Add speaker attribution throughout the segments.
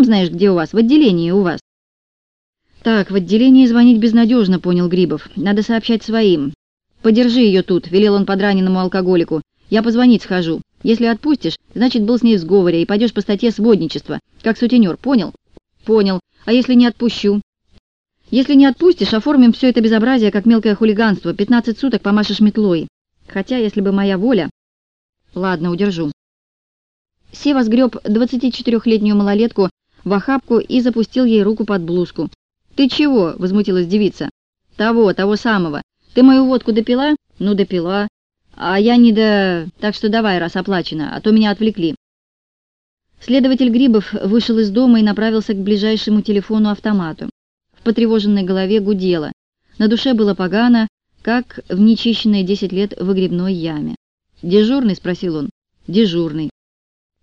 Speaker 1: сам знаешь, где у вас, в отделении у вас». «Так, в отделении звонить безнадежно», — понял Грибов. «Надо сообщать своим». «Подержи ее тут», — велел он подраненному алкоголику. «Я позвонить схожу. Если отпустишь, значит, был с ней в сговоре и пойдешь по статье сводничества, как сутенер, понял?» «Понял. А если не отпущу?» «Если не отпустишь, оформим все это безобразие, как мелкое хулиганство. Пятнадцать суток помашешь метлой. Хотя, если бы моя воля...» «Ладно, удержу». Сева сгреб 24-летнюю малолетку в охапку и запустил ей руку под блузку. «Ты чего?» — возмутилась девица. «Того, того самого. Ты мою водку допила?» «Ну, допила. А я не до... Так что давай, раз оплачено, а то меня отвлекли». Следователь Грибов вышел из дома и направился к ближайшему телефону-автомату. В потревоженной голове гудело. На душе было погано, как в нечищенные десять лет выгребной яме. «Дежурный?» — спросил он. «Дежурный».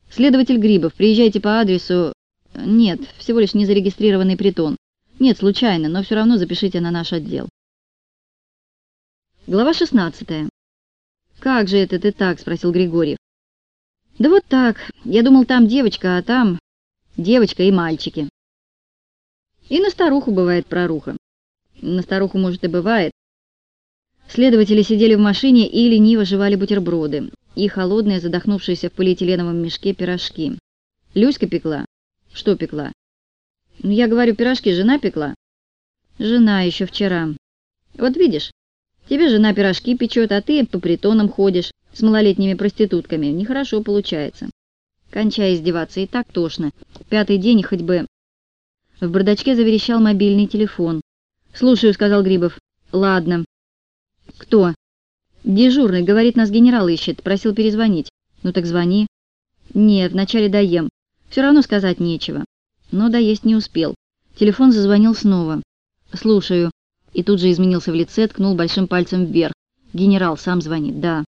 Speaker 1: «Следователь Грибов, приезжайте по адресу...» «Нет, всего лишь незарегистрированный притон. Нет, случайно, но все равно запишите на наш отдел». Глава 16. «Как же это ты так?» — спросил Григорьев. «Да вот так. Я думал, там девочка, а там девочка и мальчики». И на старуху бывает проруха. На старуху, может, и бывает. Следователи сидели в машине и лениво жевали бутерброды и холодные, задохнувшиеся в полиэтиленовом мешке пирожки. Люська пекла. Что пекла? Ну, я говорю, пирожки жена пекла. Жена еще вчера. Вот видишь, Тебе жена пирожки печет, а ты по притонам ходишь с малолетними проститутками. Нехорошо получается. Кончай издеваться, и так тошно. Пятый день хоть бы... В бардачке заверещал мобильный телефон. «Слушаю», — сказал Грибов. «Ладно». «Кто?» «Дежурный, говорит, нас генерал ищет, просил перезвонить». «Ну так звони». «Нет, вначале доем. Все равно сказать нечего». Но доесть не успел. Телефон зазвонил снова. «Слушаю» и тут же изменился в лице, ткнул большим пальцем вверх. «Генерал сам звонит, да».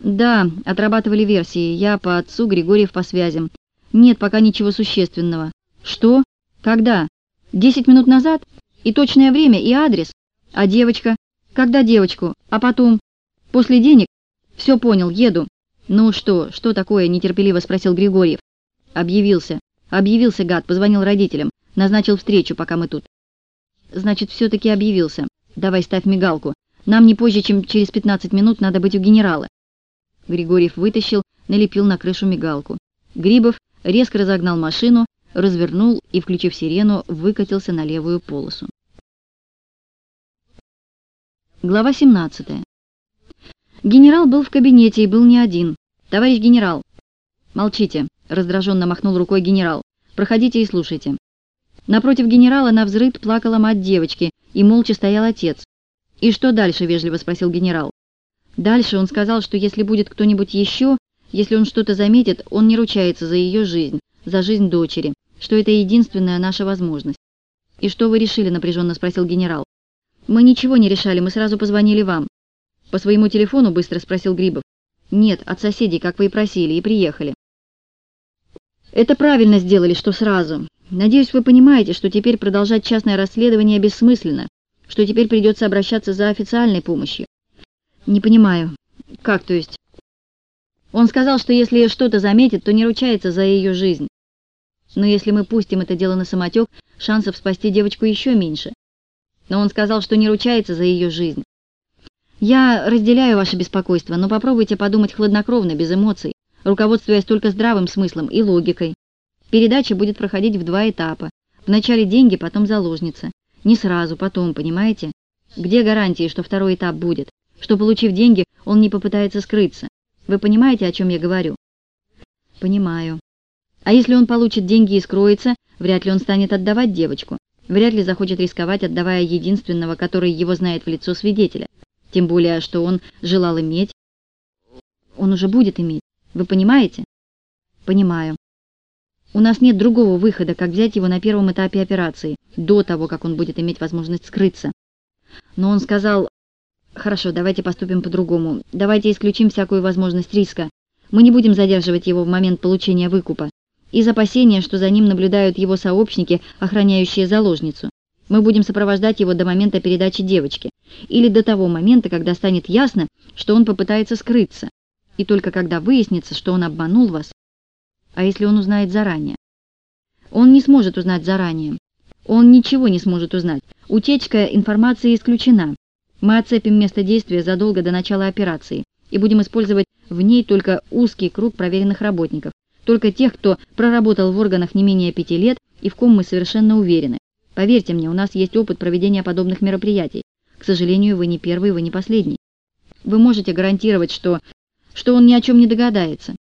Speaker 1: «Да, отрабатывали версии. Я по отцу, Григорьев по связям. Нет пока ничего существенного». «Что? Когда? Десять минут назад? И точное время, и адрес? А девочка? Когда девочку? А потом? После денег? Все понял, еду». «Ну что, что такое?» — нетерпеливо спросил Григорьев. «Объявился. Объявился, гад, позвонил родителям. Назначил встречу, пока мы тут. Значит, все-таки объявился. Давай ставь мигалку. Нам не позже, чем через 15 минут надо быть у генерала. Григорьев вытащил, налепил на крышу мигалку. Грибов резко разогнал машину, развернул и, включив сирену, выкатился на левую полосу. Глава 17. Генерал был в кабинете и был не один. «Товарищ генерал!» «Молчите!» — раздраженно махнул рукой генерал. «Проходите и слушайте». Напротив генерала на взрыд плакала мать девочки, и молча стоял отец. «И что дальше?» — вежливо спросил генерал. Дальше он сказал, что если будет кто-нибудь еще, если он что-то заметит, он не ручается за ее жизнь, за жизнь дочери, что это единственная наша возможность. «И что вы решили?» — напряженно спросил генерал. «Мы ничего не решали, мы сразу позвонили вам». «По своему телефону?» — быстро спросил Грибов. «Нет, от соседей, как вы и просили, и приехали». «Это правильно сделали, что сразу. Надеюсь, вы понимаете, что теперь продолжать частное расследование бессмысленно, что теперь придется обращаться за официальной помощью. Не понимаю. Как, то есть? Он сказал, что если что-то заметит, то не ручается за ее жизнь. Но если мы пустим это дело на самотек, шансов спасти девочку еще меньше. Но он сказал, что не ручается за ее жизнь. Я разделяю ваше беспокойство, но попробуйте подумать хладнокровно, без эмоций, руководствуясь только здравым смыслом и логикой. Передача будет проходить в два этапа. Вначале деньги, потом заложница. Не сразу, потом, понимаете? Где гарантии, что второй этап будет? Что, получив деньги, он не попытается скрыться? Вы понимаете, о чем я говорю? Понимаю. А если он получит деньги и скроется, вряд ли он станет отдавать девочку. Вряд ли захочет рисковать, отдавая единственного, который его знает в лицо свидетеля. Тем более, что он желал иметь. Он уже будет иметь. Вы понимаете? Понимаю. У нас нет другого выхода, как взять его на первом этапе операции, до того, как он будет иметь возможность скрыться. Но он сказал, «Хорошо, давайте поступим по-другому. Давайте исключим всякую возможность риска. Мы не будем задерживать его в момент получения выкупа. Из опасения, что за ним наблюдают его сообщники, охраняющие заложницу. Мы будем сопровождать его до момента передачи девочки. Или до того момента, когда станет ясно, что он попытается скрыться. И только когда выяснится, что он обманул вас, а если он узнает заранее? Он не сможет узнать заранее. Он ничего не сможет узнать. Утечка информации исключена. Мы оцепим место действия задолго до начала операции и будем использовать в ней только узкий круг проверенных работников, только тех, кто проработал в органах не менее пяти лет и в ком мы совершенно уверены. Поверьте мне, у нас есть опыт проведения подобных мероприятий. К сожалению, вы не первый, вы не последний. Вы можете гарантировать, что, что он ни о чем не догадается.